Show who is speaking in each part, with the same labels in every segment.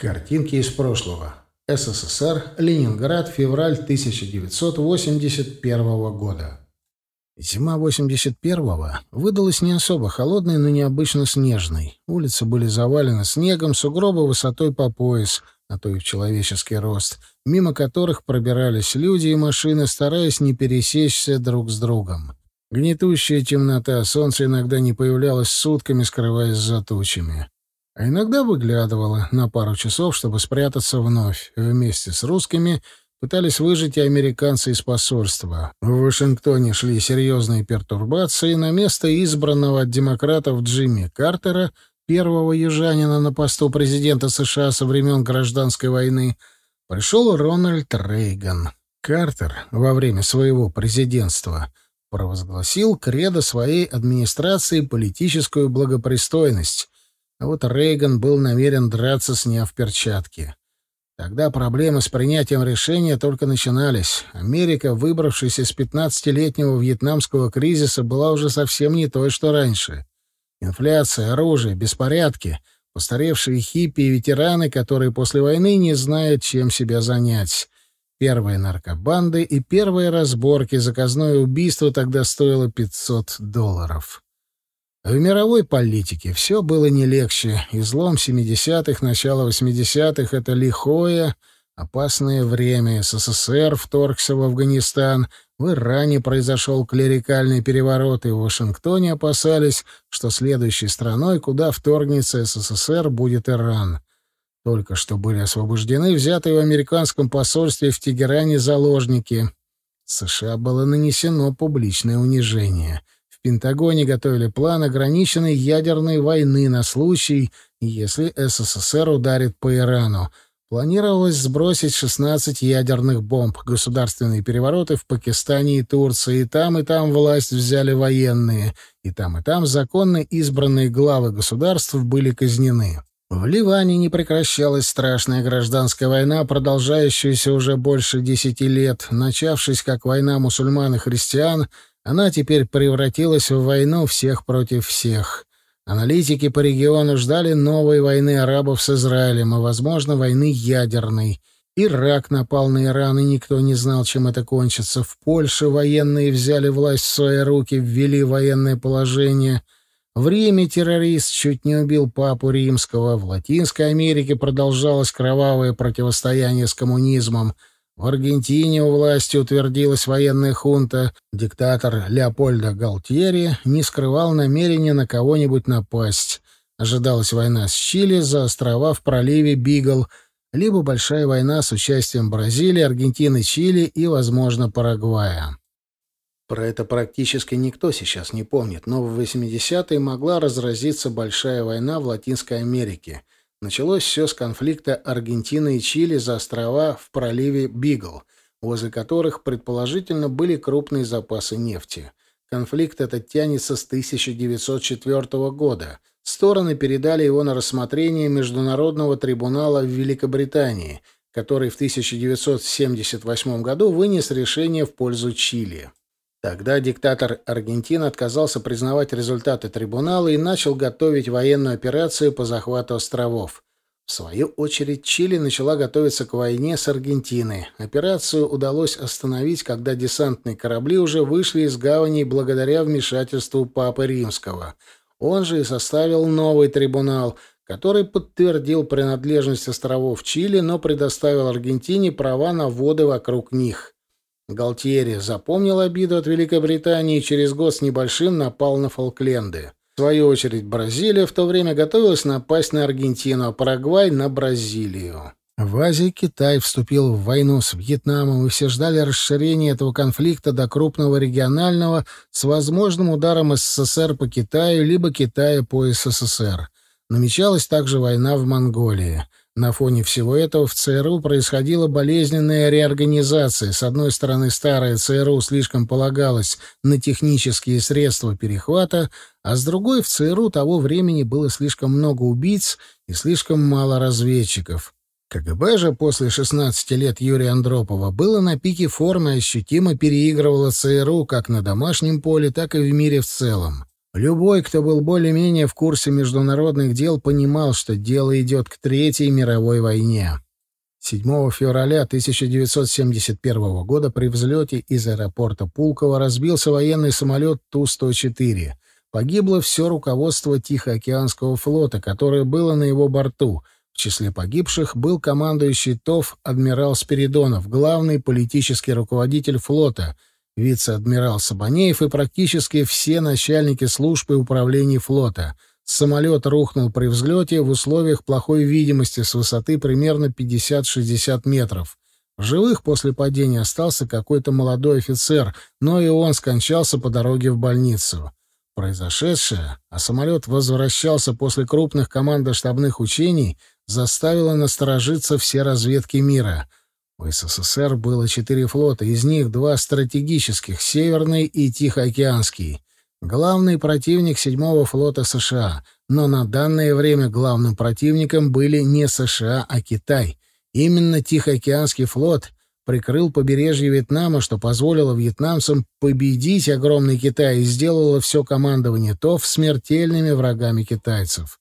Speaker 1: Картинки из прошлого. СССР, Ленинград, февраль 1981 года. Зима 81-го выдалась не особо холодной, но необычно снежной. Улицы были завалены снегом, сугробы высотой по пояс, а то и в человеческий рост, мимо которых пробирались люди и машины, стараясь не пересечься друг с другом. Гнетущая темнота, солнце иногда не появлялось сутками, скрываясь за тучами а иногда выглядывала на пару часов, чтобы спрятаться вновь. Вместе с русскими пытались выжить и американцы из посольства. В Вашингтоне шли серьезные пертурбации. На место избранного от демократов Джимми Картера, первого южанина на посту президента США со времен Гражданской войны, пришел Рональд Рейган. Картер во время своего президентства провозгласил кредо своей администрации политическую благопристойность, а вот Рейган был намерен драться, сняв перчатки. Тогда проблемы с принятием решения только начинались. Америка, выбравшись из 15-летнего вьетнамского кризиса, была уже совсем не той, что раньше. Инфляция, оружие, беспорядки, постаревшие хиппи и ветераны, которые после войны не знают, чем себя занять. Первые наркобанды и первые разборки, заказное убийство тогда стоило 500 долларов. В мировой политике все было не легче. Излом 70-х, начало 80-х — это лихое, опасное время. СССР вторгся в Афганистан, в Иране произошел клерикальный переворот, и в Вашингтоне опасались, что следующей страной, куда вторгнется СССР, будет Иран. Только что были освобождены взятые в американском посольстве в Тегеране заложники. США было нанесено публичное унижение — в Пентагоне готовили план ограниченной ядерной войны на случай, если СССР ударит по Ирану. Планировалось сбросить 16 ядерных бомб. Государственные перевороты в Пакистане и Турции. И там, и там власть взяли военные. И там, и там законно избранные главы государств были казнены. В Ливане не прекращалась страшная гражданская война, продолжающаяся уже больше десяти лет, начавшись как война мусульман и христиан, она теперь превратилась в войну всех против всех. Аналитики по региону ждали новой войны арабов с Израилем и, возможно, войны ядерной. Ирак напал на Иран, и никто не знал, чем это кончится. В Польше военные взяли власть в свои руки, ввели военное положение. В Риме террорист чуть не убил папу римского. В Латинской Америке продолжалось кровавое противостояние с коммунизмом — в Аргентине у власти утвердилась военная хунта. Диктатор Леопольдо Галтьери не скрывал намерения на кого-нибудь напасть. Ожидалась война с Чили за острова в проливе Бигл, либо большая война с участием Бразилии, Аргентины, Чили и, возможно, Парагвая. Про это практически никто сейчас не помнит, но в 80-е могла разразиться большая война в Латинской Америке — Началось все с конфликта Аргентины и Чили за острова в проливе Бигл, возле которых, предположительно, были крупные запасы нефти. Конфликт этот тянется с 1904 года. Стороны передали его на рассмотрение Международного трибунала в Великобритании, который в 1978 году вынес решение в пользу Чили. Тогда диктатор Аргентины отказался признавать результаты трибунала и начал готовить военную операцию по захвату островов. В свою очередь Чили начала готовиться к войне с Аргентиной. Операцию удалось остановить, когда десантные корабли уже вышли из гавани благодаря вмешательству Папы Римского. Он же и составил новый трибунал, который подтвердил принадлежность островов Чили, но предоставил Аргентине права на воды вокруг них. Галтьери запомнил обиду от Великобритании и через год с небольшим напал на Фолкленды. В свою очередь Бразилия в то время готовилась напасть на Аргентину, а Парагвай — на Бразилию. В Азии Китай вступил в войну с Вьетнамом, и все ждали расширения этого конфликта до крупного регионального с возможным ударом СССР по Китаю либо Китая по СССР. Намечалась также война в Монголии. На фоне всего этого в ЦРУ происходила болезненная реорганизация. С одной стороны, старая ЦРУ слишком полагалась на технические средства перехвата, а с другой в ЦРУ того времени было слишком много убийц и слишком мало разведчиков. КГБ же после 16 лет Юрия Андропова было на пике формы ощутимо переигрывало ЦРУ как на домашнем поле, так и в мире в целом. Любой, кто был более-менее в курсе международных дел, понимал, что дело идет к Третьей мировой войне. 7 февраля 1971 года при взлете из аэропорта Пулково разбился военный самолет Ту-104. Погибло все руководство Тихоокеанского флота, которое было на его борту. В числе погибших был командующий ТОВ адмирал Спиридонов, главный политический руководитель флота — вице-адмирал Сабанеев и практически все начальники служб и управлений флота. Самолет рухнул при взлете в условиях плохой видимости с высоты примерно 50-60 метров. В живых после падения остался какой-то молодой офицер, но и он скончался по дороге в больницу. Произошедшее, а самолет возвращался после крупных командно-штабных учений, заставило насторожиться все разведки мира — у СССР было четыре флота, из них два стратегических — Северный и Тихоокеанский. Главный противник седьмого флота США, но на данное время главным противником были не США, а Китай. Именно Тихоокеанский флот прикрыл побережье Вьетнама, что позволило вьетнамцам победить огромный Китай и сделало все командование ТОВ смертельными врагами китайцев.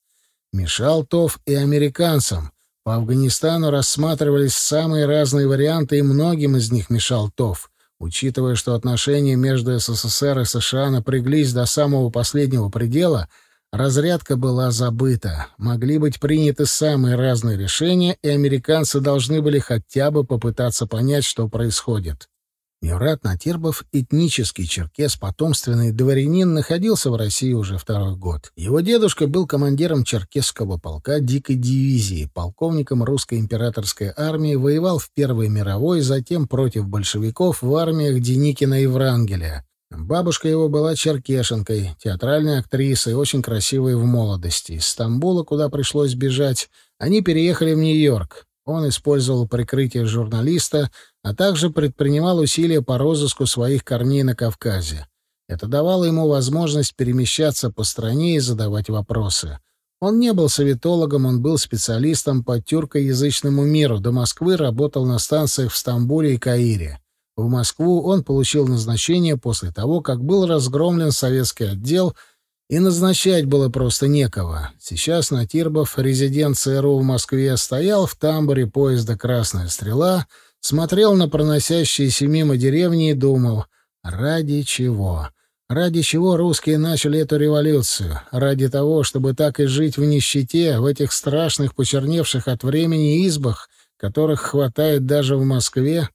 Speaker 1: Мешал ТОВ и американцам — по Афганистану рассматривались самые разные варианты, и многим из них мешал ТОВ. Учитывая, что отношения между СССР и США напряглись до самого последнего предела, разрядка была забыта. Могли быть приняты самые разные решения, и американцы должны были хотя бы попытаться понять, что происходит. Мюрат Натербов, этнический черкес, потомственный дворянин, находился в России уже второй год. Его дедушка был командиром черкесского полка дикой дивизии, полковником русской императорской армии, воевал в Первой мировой, затем против большевиков в армиях Деникина и Врангеля. Бабушка его была черкешенкой, театральной актрисой, очень красивой в молодости. Из Стамбула, куда пришлось бежать, они переехали в Нью-Йорк. Он использовал прикрытие журналиста, а также предпринимал усилия по розыску своих корней на Кавказе. Это давало ему возможность перемещаться по стране и задавать вопросы. Он не был советологом, он был специалистом по тюркоязычному миру. До Москвы работал на станциях в Стамбуле и Каире. В Москву он получил назначение после того, как был разгромлен советский отдел — и назначать было просто некого. Сейчас Натирбов, резидент ЦРУ в Москве, стоял в тамбуре поезда «Красная стрела», смотрел на проносящиеся мимо деревни и думал, ради чего? Ради чего русские начали эту революцию? Ради того, чтобы так и жить в нищете, в этих страшных, почерневших от времени избах, которых хватает даже в Москве?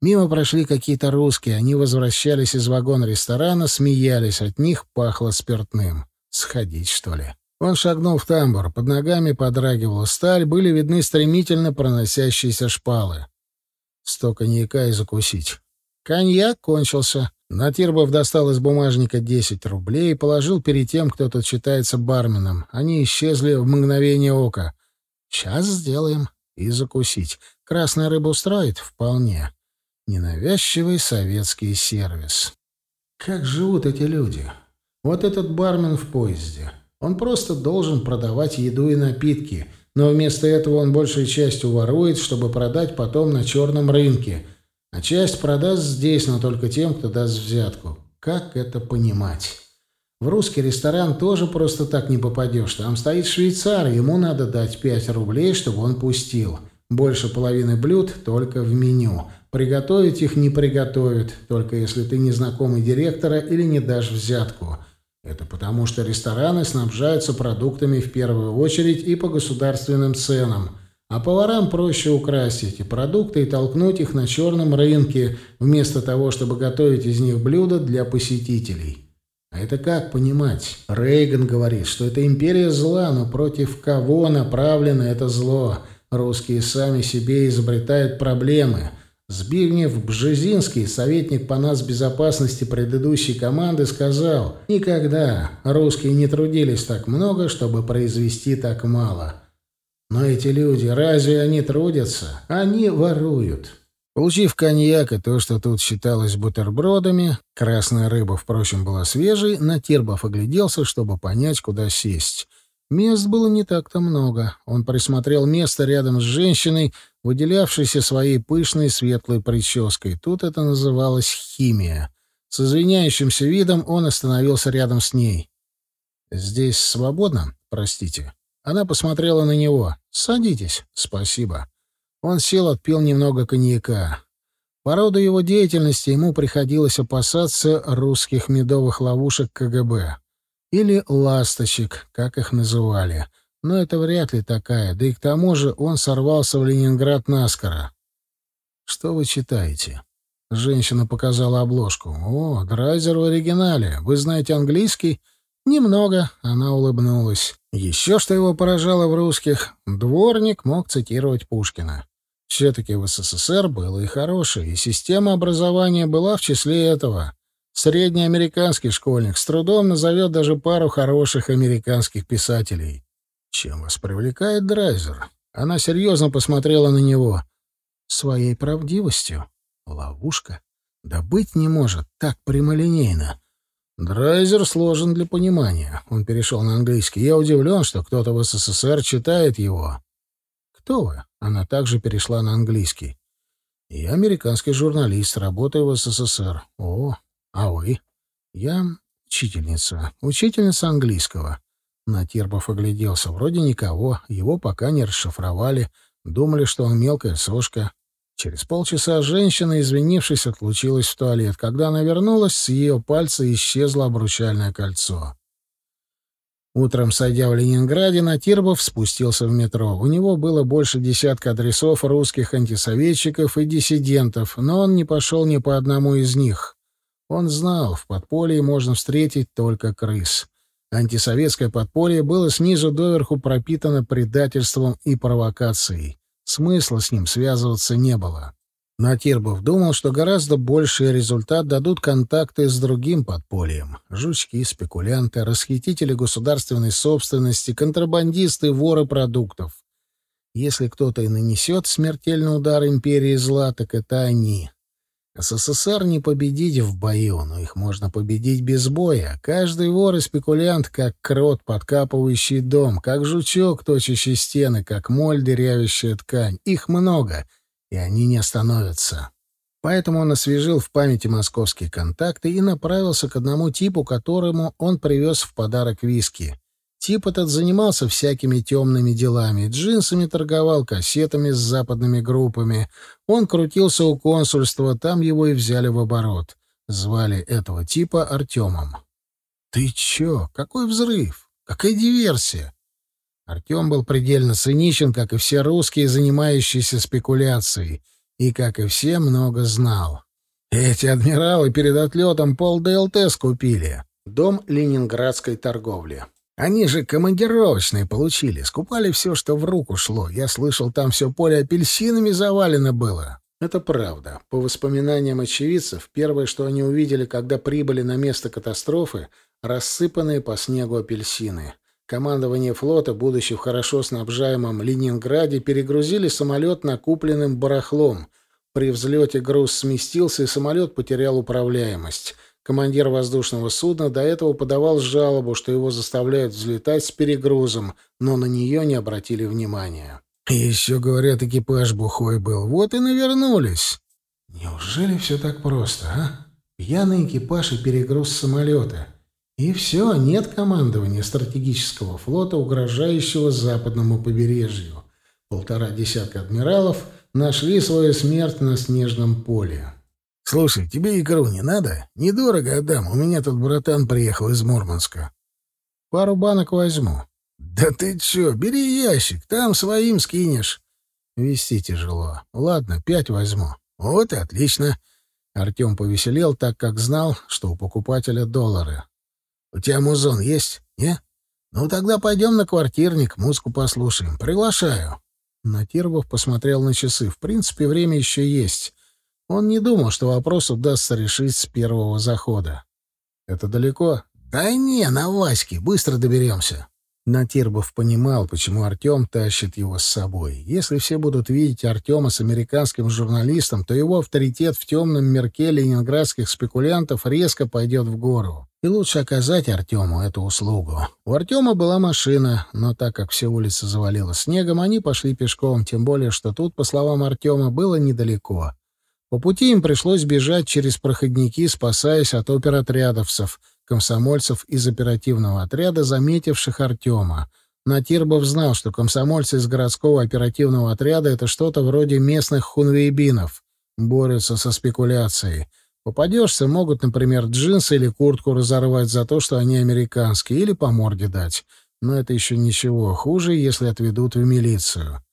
Speaker 1: Мимо прошли какие-то русские, они возвращались из вагона ресторана, смеялись, от них пахло спиртным. Сходить, что ли? Он шагнул в тамбур, под ногами подрагивала сталь, были видны стремительно проносящиеся шпалы. Сто коньяка и закусить. Коньяк кончился. Натирбов достал из бумажника десять рублей и положил перед тем, кто тут считается барменом. Они исчезли в мгновение ока. «Сейчас сделаем. И закусить. Красная рыба устроит? Вполне. Ненавязчивый советский сервис. Как живут эти люди? Вот этот бармен в поезде. Он просто должен продавать еду и напитки, но вместо этого он большей частью ворует, чтобы продать потом на черном рынке, а часть продаст здесь, но только тем, кто даст взятку. Как это понимать? В русский ресторан тоже просто так не попадешь. Там стоит швейцар, ему надо дать 5 рублей, чтобы он пустил. Больше половины блюд только в меню – Приготовить их не приготовят, только если ты не знакомый директора или не дашь взятку. Это потому, что рестораны снабжаются продуктами в первую очередь и по государственным ценам, а поварам проще украсть эти продукты и толкнуть их на черном рынке, вместо того, чтобы готовить из них блюда для посетителей. А это как понимать? Рейган говорит, что это империя зла, но против кого направлено это зло? Русские сами себе изобретают проблемы – Збигнев Бжезинский, советник по нас безопасности предыдущей команды, сказал, «Никогда русские не трудились так много, чтобы произвести так мало». Но эти люди, разве они трудятся? Они воруют. Получив коньяк и то, что тут считалось бутербродами, красная рыба, впрочем, была свежей, Натирбов огляделся, чтобы понять, куда сесть. Мест было не так-то много. Он присмотрел место рядом с женщиной, выделявшейся своей пышной светлой прической. Тут это называлось химия. С извиняющимся видом он остановился рядом с ней. «Здесь свободно? Простите». Она посмотрела на него. «Садитесь. Спасибо». Он сел, отпил немного коньяка. По роду его деятельности ему приходилось опасаться русских медовых ловушек КГБ. Или «ласточек», как их называли. Но это вряд ли такая, да и к тому же он сорвался в Ленинград наскоро. «Что вы читаете?» Женщина показала обложку. «О, Драйзер в оригинале. Вы знаете английский?» «Немного», — она улыбнулась. Еще что его поражало в русских, дворник мог цитировать Пушкина. Все-таки в СССР было и хорошее, и система образования была в числе этого. Средний американский школьник с трудом назовет даже пару хороших американских писателей. Чем вас привлекает Драйзер? Она серьезно посмотрела на него. Своей правдивостью. Ловушка? Да быть не может, так прямолинейно. Драйзер сложен для понимания. Он перешел на английский. Я удивлен, что кто-то в СССР читает его. Кто вы? Она также перешла на английский. Я американский журналист, работаю в СССР. О, а вы? Я учительница. Учительница английского. Натирбов огляделся. Вроде никого. Его пока не расшифровали. Думали, что он мелкая сошка. Через полчаса женщина, извинившись, отлучилась в туалет. Когда она вернулась, с ее пальца исчезло обручальное кольцо. Утром, сойдя в Ленинграде, Натирбов спустился в метро. У него было больше десятка адресов русских антисоветчиков и диссидентов, но он не пошел ни по одному из них. Он знал, в подполье можно встретить только крыс. Антисоветское подполье было снизу доверху пропитано предательством и провокацией. Смысла с ним связываться не было. Натирбов думал, что гораздо больший результат дадут контакты с другим подпольем. Жучки, спекулянты, расхитители государственной собственности, контрабандисты, воры продуктов. Если кто-то и нанесет смертельный удар империи зла, так это они. СССР не победить в бою, но их можно победить без боя. Каждый вор и спекулянт, как крот, подкапывающий дом, как жучок, точащий стены, как моль, дырявящая ткань. Их много, и они не остановятся. Поэтому он освежил в памяти московские контакты и направился к одному типу, которому он привез в подарок виски. Тип этот занимался всякими темными делами, джинсами торговал, кассетами с западными группами. Он крутился у консульства, там его и взяли в оборот. Звали этого типа Артемом. «Ты чё? Какой взрыв? Какая диверсия?» Артем был предельно циничен, как и все русские, занимающиеся спекуляцией, и, как и все, много знал. Эти адмиралы перед отлетом пол ДЛТ скупили. Дом ленинградской торговли. Они же командировочные получили, скупали все, что в руку шло. Я слышал, там все поле апельсинами завалено было. Это правда. По воспоминаниям очевидцев, первое, что они увидели, когда прибыли на место катастрофы, рассыпанные по снегу апельсины. Командование флота, будучи в хорошо снабжаемом Ленинграде, перегрузили самолет накупленным барахлом. При взлете груз сместился, и самолет потерял управляемость. Командир воздушного судна до этого подавал жалобу, что его заставляют взлетать с перегрузом, но на нее не обратили внимания. И еще, говорят, экипаж бухой был. Вот и навернулись. Неужели все так просто, а? Пьяный экипаж и перегруз самолета. И все, нет командования стратегического флота, угрожающего западному побережью. Полтора десятка адмиралов нашли свою смерть на снежном поле. «Слушай, тебе икру не надо? Недорого отдам. У меня тут братан приехал из Мурманска». «Пару банок возьму». «Да ты чё, бери ящик, там своим скинешь». «Вести тяжело. Ладно, пять возьму». «Вот и отлично». Артем повеселел, так как знал, что у покупателя доллары. «У тебя музон есть, не? Ну тогда пойдем на квартирник, музыку послушаем. Приглашаю». Натирбов посмотрел на часы. В принципе, время еще есть. Он не думал, что вопрос удастся решить с первого захода. «Это далеко?» «Да не, на Ваське, быстро доберемся». Натирбов понимал, почему Артем тащит его с собой. Если все будут видеть Артема с американским журналистом, то его авторитет в темном мерке ленинградских спекулянтов резко пойдет в гору. И лучше оказать Артему эту услугу. У Артема была машина, но так как все улицы завалило снегом, они пошли пешком, тем более, что тут, по словам Артема, было недалеко. По пути им пришлось бежать через проходники, спасаясь от оперотрядовцев, комсомольцев из оперативного отряда, заметивших Артема. Натирбов знал, что комсомольцы из городского оперативного отряда — это что-то вроде местных хунвейбинов, борются со спекуляцией. Попадешься, могут, например, джинсы или куртку разорвать за то, что они американские, или по морде дать. Но это еще ничего. Хуже, если отведут в милицию.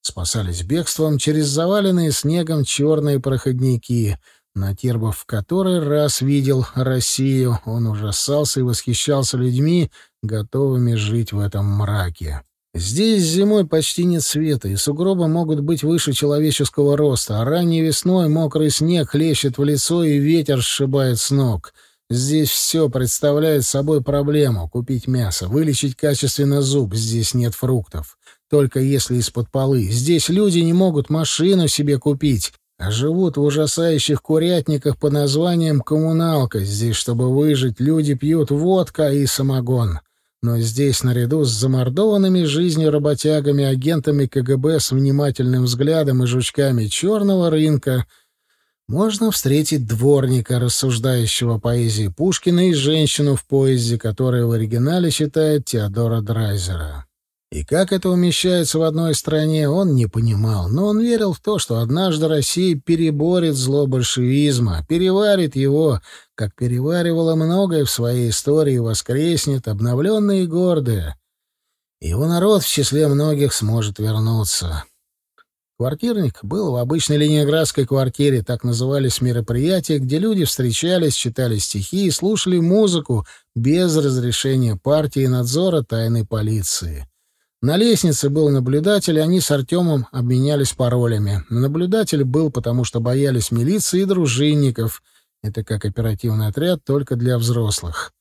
Speaker 1: Спасались бегством через заваленные снегом черные проходники — Натербов в который раз видел Россию, он ужасался и восхищался людьми, готовыми жить в этом мраке. Здесь зимой почти нет света, и сугробы могут быть выше человеческого роста, а ранней весной мокрый снег хлещет в лицо, и ветер сшибает с ног. Здесь все представляет собой проблему — купить мясо, вылечить качественно зуб, здесь нет фруктов. Только если из-под полы. Здесь люди не могут машину себе купить, а живут в ужасающих курятниках под названием «коммуналка». Здесь, чтобы выжить, люди пьют водка и самогон. Но здесь, наряду с замордованными жизнью работягами, агентами КГБ с внимательным взглядом и жучками черного рынка, можно встретить дворника, рассуждающего поэзии Пушкина, и женщину в поезде, которая в оригинале считает Теодора Драйзера. И как это умещается в одной стране, он не понимал, но он верил в то, что однажды Россия переборет зло большевизма, переварит его, как переваривала многое в своей истории, воскреснет, обновленная и гордая. Его народ в числе многих сможет вернуться. Квартирник был в обычной ленинградской квартире, так назывались мероприятия, где люди встречались, читали стихи и слушали музыку без разрешения партии и надзора тайной полиции. На лестнице был наблюдатель, и они с Артемом обменялись паролями. Наблюдатель был, потому что боялись милиции и дружинников. Это как оперативный отряд, только для взрослых.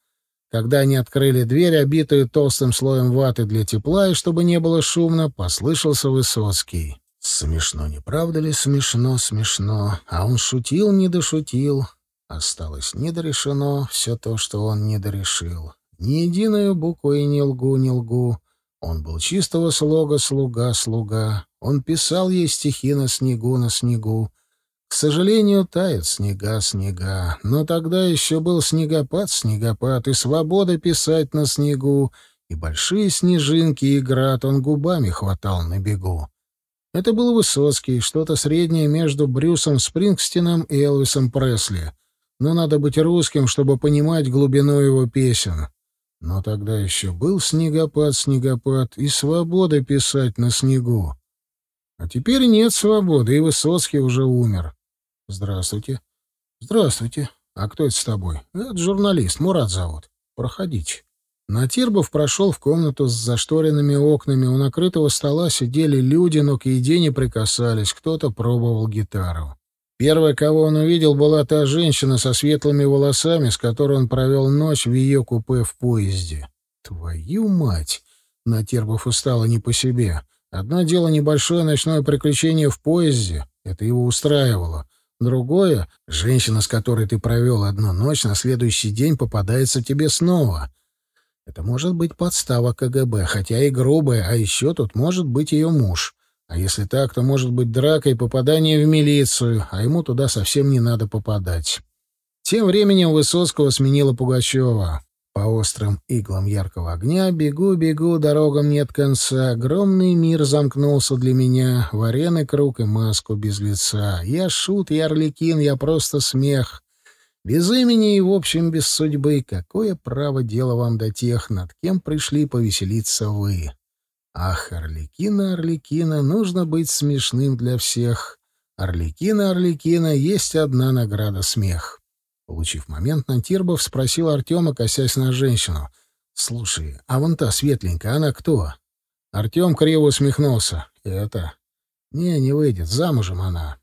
Speaker 1: Когда они открыли дверь, обитую толстым слоем ваты для тепла, и чтобы не было шумно, послышался Высоцкий. Смешно, не правда ли? Смешно, смешно. А он шутил, не дошутил. Осталось недорешено все то, что он не дорешил. Ни единую букву и не лгу, не лгу. Он был чистого слога слуга, слуга. Он писал ей стихи на снегу, на снегу. К сожалению, тает снега, снега. Но тогда еще был снегопад, снегопад, и свобода писать на снегу, и большие снежинки, и град он губами хватал на бегу. Это был Высоцкий, что-то среднее между Брюсом Спрингстином и Элвисом Пресли. Но надо быть русским, чтобы понимать глубину его песен. Но тогда еще был снегопад, снегопад, и свобода писать на снегу. А теперь нет свободы, и Высоцкий уже умер. Здравствуйте. Здравствуйте. А кто это с тобой? Это журналист, Мурат зовут. Проходите. Натербов прошел в комнату с зашторенными окнами. У накрытого стола сидели люди, но к еде не прикасались. Кто-то пробовал гитару. Первая, кого он увидел, была та женщина со светлыми волосами, с которой он провел ночь в ее купе в поезде. Твою мать! Натербов устало не по себе. Одно дело небольшое ночное приключение в поезде. Это его устраивало. Другое — женщина, с которой ты провел одну ночь, на следующий день попадается тебе снова. Это может быть подстава КГБ, хотя и грубая, а еще тут может быть ее муж. А если так, то может быть драка и попадание в милицию, а ему туда совсем не надо попадать. Тем временем Высоцкого сменила Пугачева. По острым иглам яркого огня бегу, бегу, дорогам нет конца. Огромный мир замкнулся для меня, вареный круг и маску без лица. Я шут, я орликин, я просто смех. Без имени и, в общем, без судьбы. Какое право дело вам до тех, над кем пришли повеселиться вы? Ах, Орликина, Орликина, нужно быть смешным для всех. Орликина, Орликина, есть одна награда — смех. Получив момент, Нантирбов спросил Артема, косясь на женщину. «Слушай, а вон та светленькая, она кто?» Артем криво усмехнулся. «Это...» «Не, не выйдет, замужем она».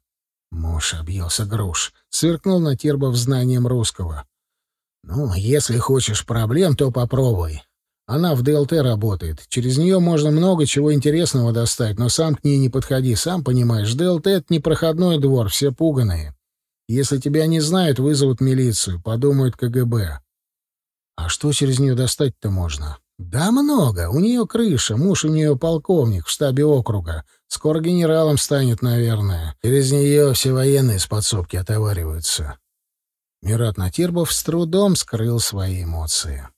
Speaker 1: Муж объелся груш. Сверкнул Натирбов знанием русского. «Ну, если хочешь проблем, то попробуй. Она в ДЛТ работает. Через нее можно много чего интересного достать, но сам к ней не подходи. Сам понимаешь, ДЛТ — это не проходной двор, все пуганые. Если тебя не знают, вызовут милицию, подумают КГБ. А что через нее достать-то можно? Да много. У нее крыша, муж у нее полковник в штабе округа. Скоро генералом станет, наверное. Через нее все военные с подсобки отовариваются. Мират Натирбов с трудом скрыл свои эмоции.